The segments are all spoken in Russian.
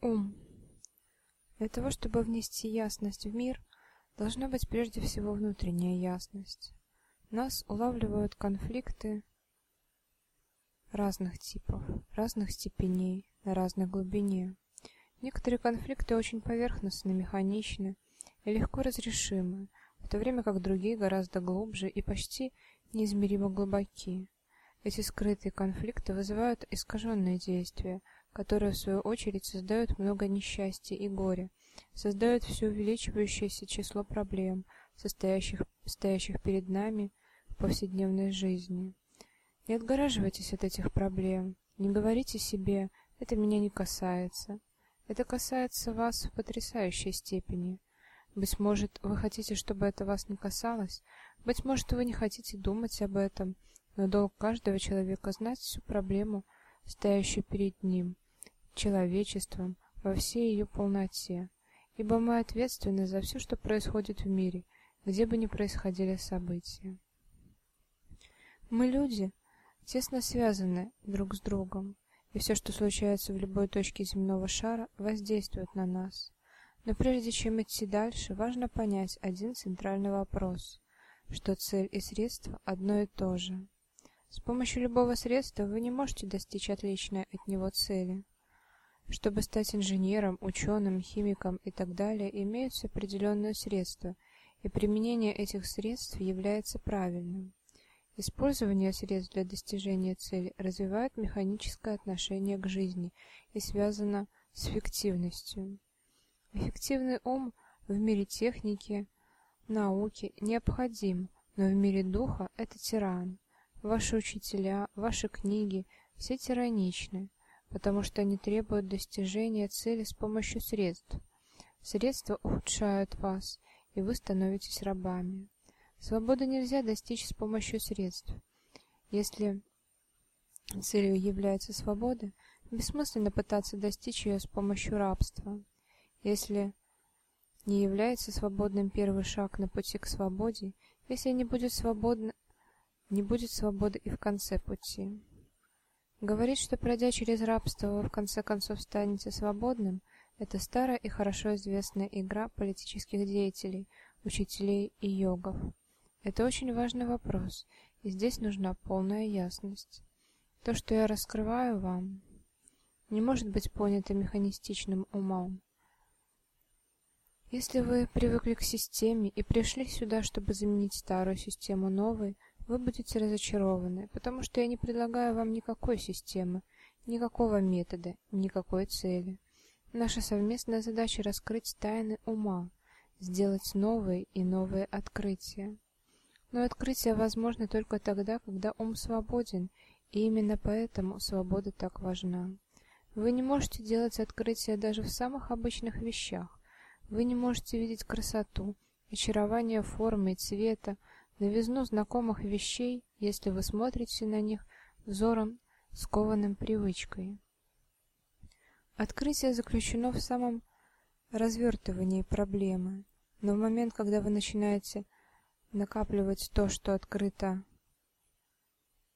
Ум. Для того, чтобы внести ясность в мир, должна быть прежде всего внутренняя ясность. Нас улавливают конфликты разных типов, разных степеней, на разной глубине. Некоторые конфликты очень поверхностны, механичны и легко разрешимы, в то время как другие гораздо глубже и почти неизмеримо глубоки. Эти скрытые конфликты вызывают искаженные действия, которые в свою очередь создают много несчастья и горя, создают все увеличивающееся число проблем, состоящих, стоящих перед нами в повседневной жизни. Не отгораживайтесь от этих проблем, не говорите себе «это меня не касается». Это касается вас в потрясающей степени. Быть может, вы хотите, чтобы это вас не касалось, быть может, вы не хотите думать об этом, но долг каждого человека знать всю проблему, стоящую перед ним, человечеством во всей ее полноте, ибо мы ответственны за все, что происходит в мире, где бы ни происходили события. Мы люди, тесно связаны друг с другом, и все, что случается в любой точке земного шара, воздействует на нас. Но прежде чем идти дальше, важно понять один центральный вопрос, что цель и средство одно и то же. С помощью любого средства вы не можете достичь отличной от него цели. Чтобы стать инженером, ученым, химиком и так далее, имеются определенные средства, и применение этих средств является правильным. Использование средств для достижения цели развивает механическое отношение к жизни и связано с эффективностью. Эффективный ум в мире техники, науки необходим, но в мире духа это тиран. Ваши учителя, ваши книги все тираничны, потому что они требуют достижения цели с помощью средств. Средства ухудшают вас, и вы становитесь рабами. Свободу нельзя достичь с помощью средств. Если целью является свобода, бессмысленно пытаться достичь ее с помощью рабства. Если не является свободным первый шаг на пути к свободе, если не будет свободно не будет свободы и в конце пути. Говорить, что пройдя через рабство, вы в конце концов станете свободным, это старая и хорошо известная игра политических деятелей, учителей и йогов. Это очень важный вопрос, и здесь нужна полная ясность. То, что я раскрываю вам, не может быть понято механистичным умом. Если вы привыкли к системе и пришли сюда, чтобы заменить старую систему новой, вы будете разочарованы, потому что я не предлагаю вам никакой системы, никакого метода, никакой цели. Наша совместная задача раскрыть тайны ума, сделать новые и новые открытия. Но открытие возможно только тогда, когда ум свободен, и именно поэтому свобода так важна. Вы не можете делать открытия даже в самых обычных вещах. Вы не можете видеть красоту, очарование формы и цвета, новизну знакомых вещей, если вы смотрите на них взором, скованным привычкой. Открытие заключено в самом развертывании проблемы, но в момент, когда вы начинаете накапливать то, что открыто,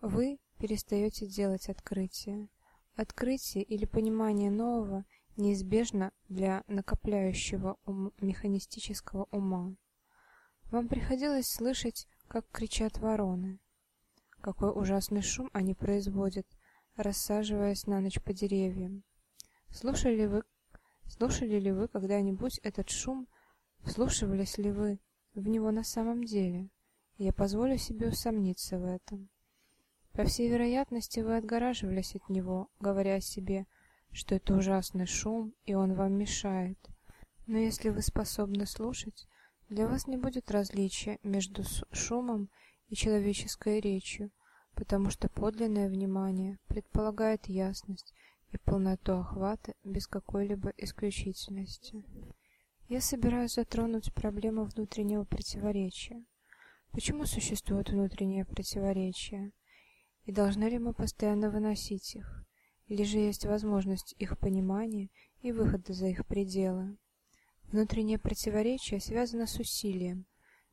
вы перестаете делать открытие. Открытие или понимание нового неизбежно для накопляющего ум, механистического ума. Вам приходилось слышать, как кричат вороны. Какой ужасный шум они производят, рассаживаясь на ночь по деревьям. Слушали вы, слушали ли вы когда-нибудь этот шум? Вслушивались ли вы в него на самом деле? Я позволю себе усомниться в этом. По всей вероятности, вы отгораживались от него, говоря себе, что это ужасный шум, и он вам мешает. Но если вы способны слушать, для вас не будет различия между шумом и человеческой речью, потому что подлинное внимание предполагает ясность и полноту охвата без какой-либо исключительности. Я собираюсь затронуть проблему внутреннего противоречия. Почему существуют внутренние противоречия? И должны ли мы постоянно выносить их? Или же есть возможность их понимания и выхода за их пределы? Внутреннее противоречие связано с усилием.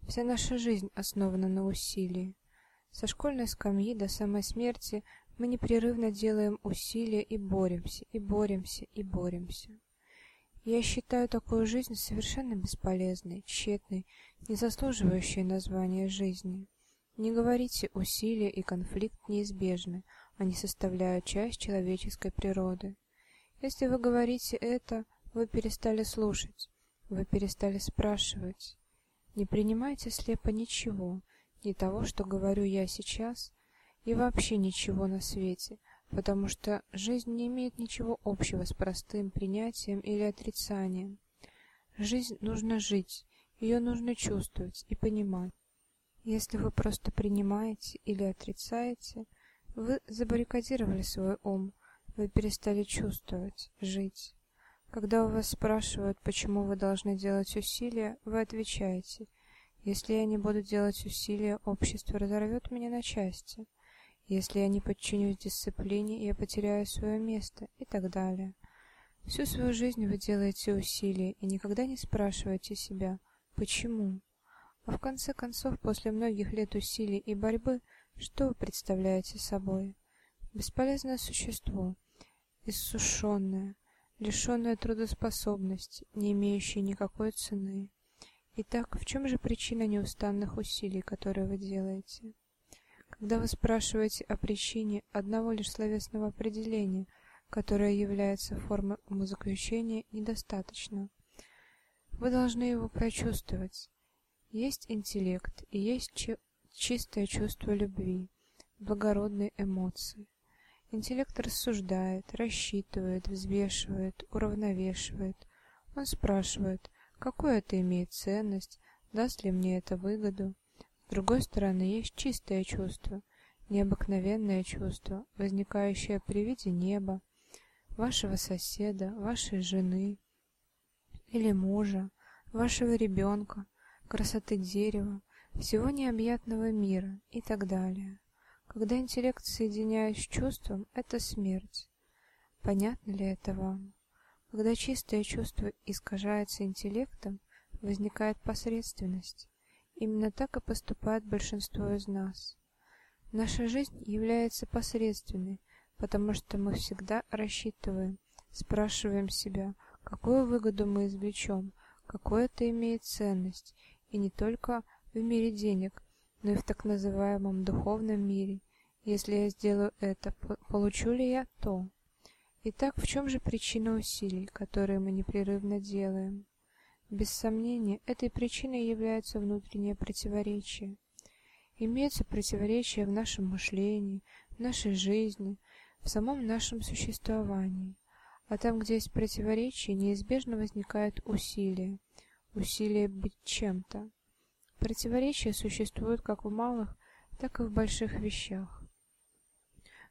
Вся наша жизнь основана на усилии. Со школьной скамьи до самой смерти мы непрерывно делаем усилия и боремся, и боремся, и боремся. Я считаю такую жизнь совершенно бесполезной, тщетной, не заслуживающей названия жизни. Не говорите, усилия и конфликт неизбежны, они составляют часть человеческой природы. Если вы говорите это, вы перестали слушать, вы перестали спрашивать. Не принимайте слепо ничего, ни того, что говорю я сейчас, и вообще ничего на свете, потому что жизнь не имеет ничего общего с простым принятием или отрицанием. Жизнь нужно жить, ее нужно чувствовать и понимать. Если вы просто принимаете или отрицаете, вы забаррикадировали свой ум, вы перестали чувствовать, жить. Когда у вас спрашивают, почему вы должны делать усилия, вы отвечаете: если я не буду делать усилия, общество разорвет меня на части. Если я не подчинюсь дисциплине, я потеряю свое место и так далее. Всю свою жизнь вы делаете усилия и никогда не спрашиваете себя, почему. А в конце концов, после многих лет усилий и борьбы, что вы представляете собой? Бесполезное существо, иссушенное, лишенное трудоспособности, не имеющее никакой цены. Итак, в чем же причина неустанных усилий, которые вы делаете? Когда вы спрашиваете о причине одного лишь словесного определения, которое является формой умозаключения, недостаточно. Вы должны его прочувствовать. Есть интеллект и есть чистое чувство любви, благородные эмоции. Интеллект рассуждает, рассчитывает, взвешивает, уравновешивает. Он спрашивает, какую это имеет ценность, даст ли мне это выгоду. С другой стороны, есть чистое чувство, необыкновенное чувство, возникающее при виде неба, вашего соседа, вашей жены или мужа, вашего ребенка, красоты дерева, всего необъятного мира и так далее. Когда интеллект соединяется с чувством, это смерть. Понятно ли это вам? Когда чистое чувство искажается интеллектом, возникает посредственность. Именно так и поступает большинство из нас. Наша жизнь является посредственной, потому что мы всегда рассчитываем, спрашиваем себя, какую выгоду мы извлечем, какую это имеет ценность, и не только в мире денег, но и в так называемом духовном мире. Если я сделаю это, получу ли я то? Итак, в чем же причина усилий, которые мы непрерывно делаем? Без сомнения, этой причиной является внутреннее противоречие. Имеется противоречие в нашем мышлении, в нашей жизни, в самом нашем существовании. А там, где есть противоречие, неизбежно возникает усилие, усилие быть чем-то. Противоречия существуют как в малых, так и в больших вещах.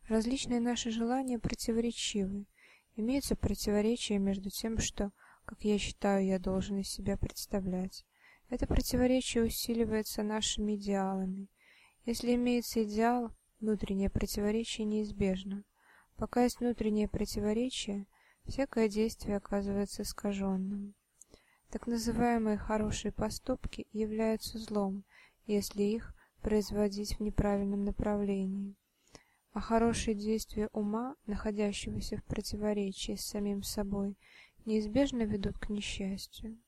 Различные наши желания противоречивы. Имеются противоречия между тем, что, как я считаю, я должен из себя представлять. Это противоречие усиливается нашими идеалами. Если имеется идеал, внутреннее противоречие неизбежно. Пока есть внутреннее противоречие, всякое действие оказывается искаженным. Так называемые хорошие поступки являются злом, если их производить в неправильном направлении. А хорошие действия ума, находящегося в противоречии с самим собой, неизбежно ведут к несчастью.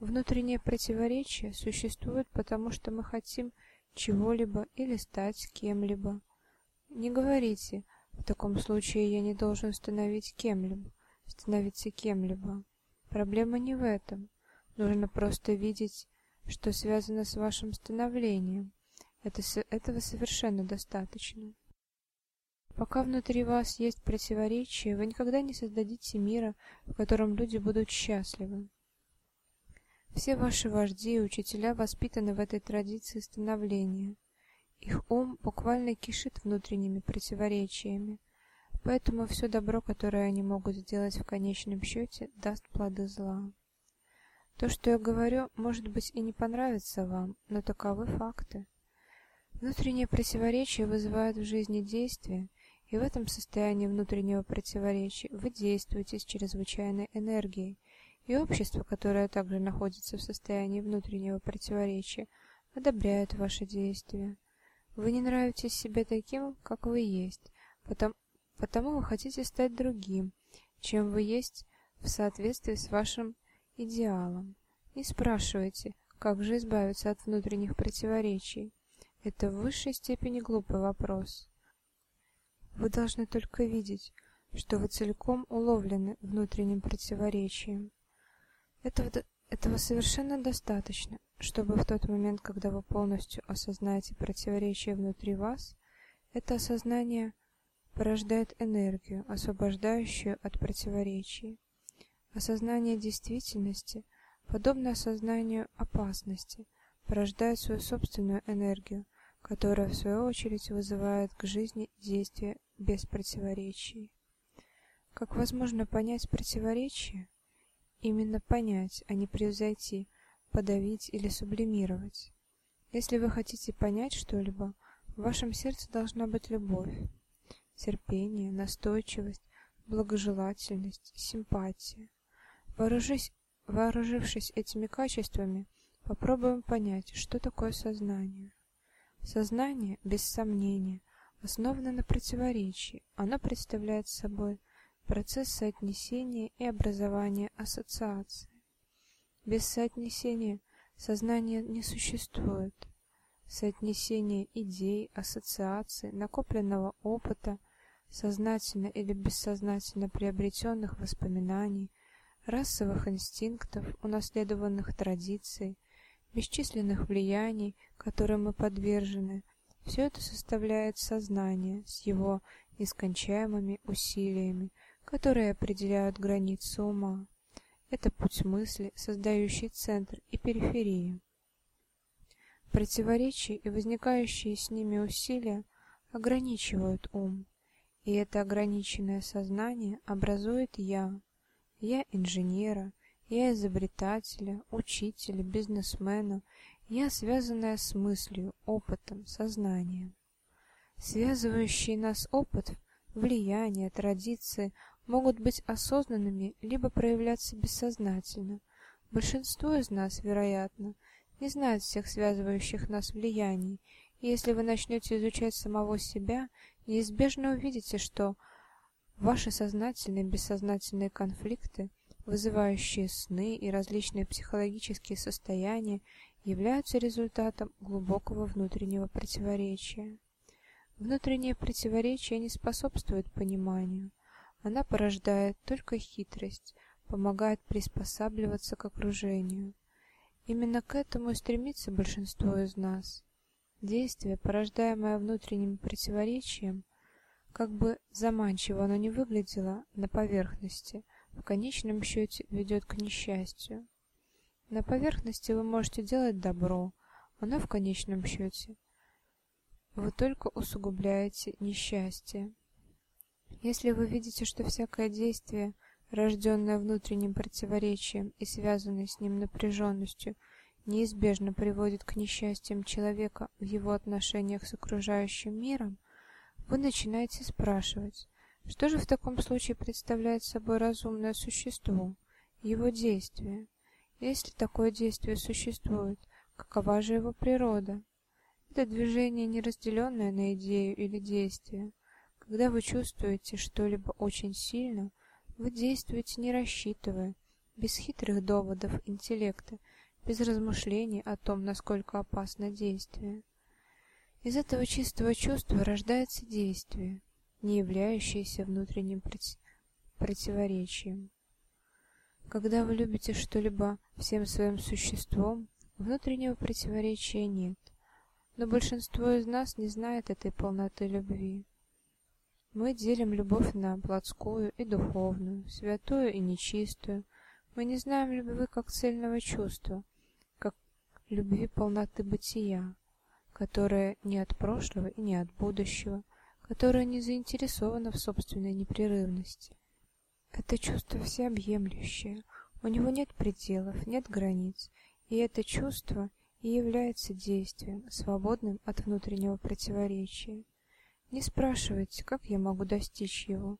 Внутреннее противоречие существует потому, что мы хотим чего-либо или стать кем-либо. Не говорите: в таком случае я не должен становиться кем-либо, становиться кем-либо. Проблема не в этом. Нужно просто видеть, что связано с вашим становлением. Это этого совершенно достаточно. Пока внутри вас есть противоречия, вы никогда не создадите мира, в котором люди будут счастливы. Все ваши вожди и учителя воспитаны в этой традиции становления. Их ум буквально кишит внутренними противоречиями. Поэтому все добро, которое они могут сделать в конечном счете, даст плоды зла. То, что я говорю, может быть и не понравится вам, но таковы факты. Внутреннее противоречие вызывает в жизни действия, и в этом состоянии внутреннего противоречия вы действуете с чрезвычайной энергией, и общество, которое также находится в состоянии внутреннего противоречия, одобряет ваши действия. Вы не нравитесь себе таким, как вы есть, потому Потому вы хотите стать другим, чем вы есть в соответствии с вашим идеалом. Не спрашивайте, как же избавиться от внутренних противоречий. Это в высшей степени глупый вопрос. Вы должны только видеть, что вы целиком уловлены внутренним противоречием. Этого, этого совершенно достаточно, чтобы в тот момент, когда вы полностью осознаете противоречие внутри вас, это осознание порождает энергию, освобождающую от противоречий. Осознание действительности, подобно осознанию опасности, порождает свою собственную энергию, которая в свою очередь вызывает к жизни действия без противоречий. Как возможно понять противоречие? Именно понять, а не превзойти, подавить или сублимировать. Если вы хотите понять что-либо, в вашем сердце должна быть любовь, терпение, настойчивость, благожелательность, симпатия. Вооружись, вооружившись этими качествами, попробуем понять, что такое сознание. Сознание, без сомнения, основано на противоречии. Оно представляет собой процесс соотнесения и образования ассоциаций. Без соотнесения сознания не существует. Соотнесение идей, ассоциаций, накопленного опыта, сознательно или бессознательно приобретенных воспоминаний, расовых инстинктов, унаследованных традиций, бесчисленных влияний, которым мы подвержены, все это составляет сознание с его нескончаемыми усилиями, которые определяют границы ума. Это путь мысли, создающий центр и периферию. Противоречия и возникающие с ними усилия ограничивают ум, и это ограниченное сознание образует «я». Я инженера, я изобретателя, учителя, бизнесмена, я связанная с мыслью, опытом, сознанием. Связывающий нас опыт, влияние, традиции могут быть осознанными либо проявляться бессознательно. Большинство из нас, вероятно, не знает всех связывающих нас влияний, если вы начнете изучать самого себя, неизбежно увидите, что ваши сознательные и бессознательные конфликты, вызывающие сны и различные психологические состояния, являются результатом глубокого внутреннего противоречия. Внутреннее противоречие не способствует пониманию, она порождает только хитрость, помогает приспосабливаться к окружению. Именно к этому и стремится большинство из нас. Действие, порождаемое внутренним противоречием, как бы заманчиво оно ни выглядело на поверхности, в конечном счете ведет к несчастью. На поверхности вы можете делать добро, оно в конечном счете вы только усугубляете несчастье. Если вы видите, что всякое действие, рожденное внутренним противоречием и связанное с ним напряженностью, неизбежно приводит к несчастьям человека в его отношениях с окружающим миром, вы начинаете спрашивать, что же в таком случае представляет собой разумное существо, его действие? Если такое действие существует, какова же его природа? Это движение, не разделенное на идею или действие, когда вы чувствуете что-либо очень сильно, вы действуете не рассчитывая, без хитрых доводов интеллекта, без размышлений о том, насколько опасно действие. Из этого чистого чувства рождается действие, не являющееся внутренним против... противоречием. Когда вы любите что-либо всем своим существом, внутреннего противоречия нет, но большинство из нас не знает этой полноты любви. Мы делим любовь на плотскую и духовную, святую и нечистую. Мы не знаем любви как цельного чувства, любви полноты бытия, которая не от прошлого и не от будущего, которая не заинтересована в собственной непрерывности. Это чувство всеобъемлющее, у него нет пределов, нет границ, и это чувство и является действием, свободным от внутреннего противоречия. Не спрашивайте, как я могу достичь его.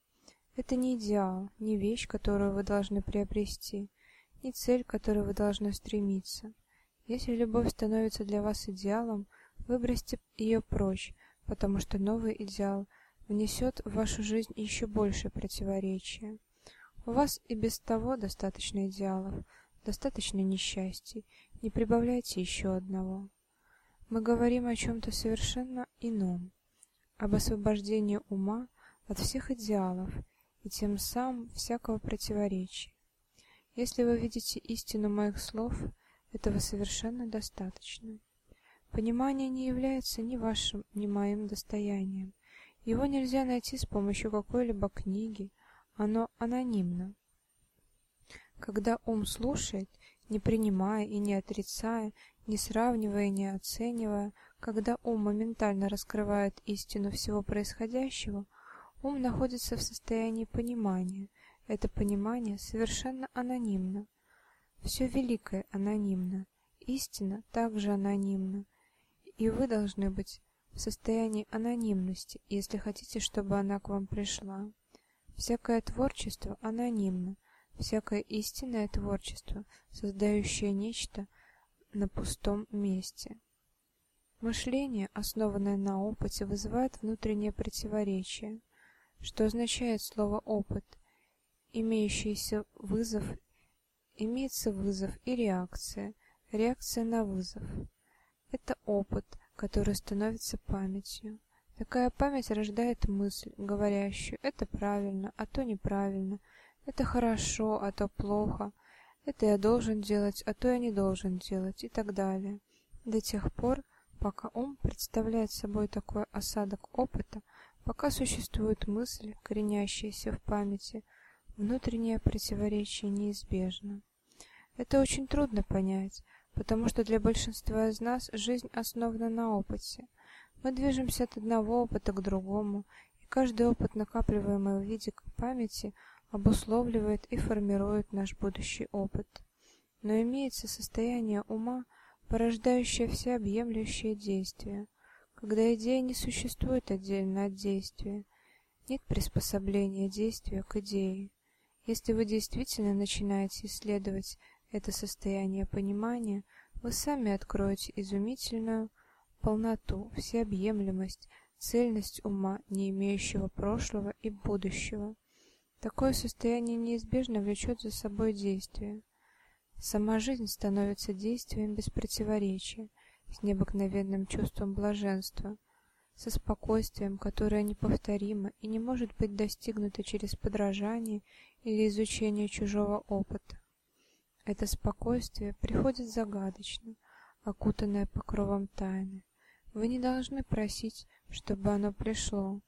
Это не идеал, не вещь, которую вы должны приобрести, не цель, к которой вы должны стремиться. Если любовь становится для вас идеалом, выбросьте ее прочь, потому что новый идеал внесет в вашу жизнь еще больше противоречия. У вас и без того достаточно идеалов, достаточно несчастий, не прибавляйте еще одного. Мы говорим о чем-то совершенно ином, об освобождении ума от всех идеалов и тем самым всякого противоречия. Если вы видите истину моих слов, этого совершенно достаточно. Понимание не является ни вашим, ни моим достоянием. Его нельзя найти с помощью какой-либо книги, оно анонимно. Когда ум слушает, не принимая и не отрицая, не сравнивая и не оценивая, когда ум моментально раскрывает истину всего происходящего, ум находится в состоянии понимания. Это понимание совершенно анонимно. Все великое анонимно, истина также анонимна, и вы должны быть в состоянии анонимности, если хотите, чтобы она к вам пришла. Всякое творчество анонимно, всякое истинное творчество, создающее нечто на пустом месте. Мышление, основанное на опыте, вызывает внутреннее противоречие. Что означает слово опыт? Имеющийся вызов имеется вызов и реакция, реакция на вызов. Это опыт, который становится памятью. Такая память рождает мысль, говорящую «это правильно, а то неправильно», «это хорошо, а то плохо», «это я должен делать, а то я не должен делать» и так далее. До тех пор, пока ум представляет собой такой осадок опыта, пока существует мысль, коренящаяся в памяти, внутреннее противоречие неизбежно. Это очень трудно понять, потому что для большинства из нас жизнь основана на опыте – мы движемся от одного опыта к другому, и каждый опыт, накапливаемый в виде памяти, обусловливает и формирует наш будущий опыт. Но имеется состояние ума, порождающее всеобъемлющее действие, когда идея не существует отдельно от действия. Нет приспособления действия к идее. Если вы действительно начинаете исследовать это состояние понимания, вы сами откроете изумительную полноту, всеобъемлемость, цельность ума, не имеющего прошлого и будущего. Такое состояние неизбежно влечет за собой действие. Сама жизнь становится действием без противоречия, с необыкновенным чувством блаженства, со спокойствием, которое неповторимо и не может быть достигнуто через подражание или изучение чужого опыта. Это спокойствие приходит загадочно, окутанное покровом тайны. Вы не должны просить, чтобы оно пришло.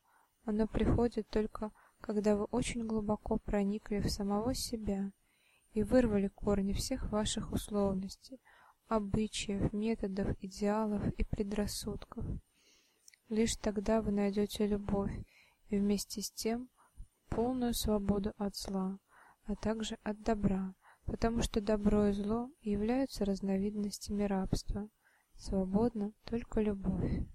Оно приходит только, когда вы очень глубоко проникли в самого себя и вырвали корни всех ваших условностей, обычаев, методов, идеалов и предрассудков. Лишь тогда вы найдете любовь и вместе с тем полную свободу от зла, а также от добра, потому что добро и зло являются разновидностями рабства. Свободна только любовь.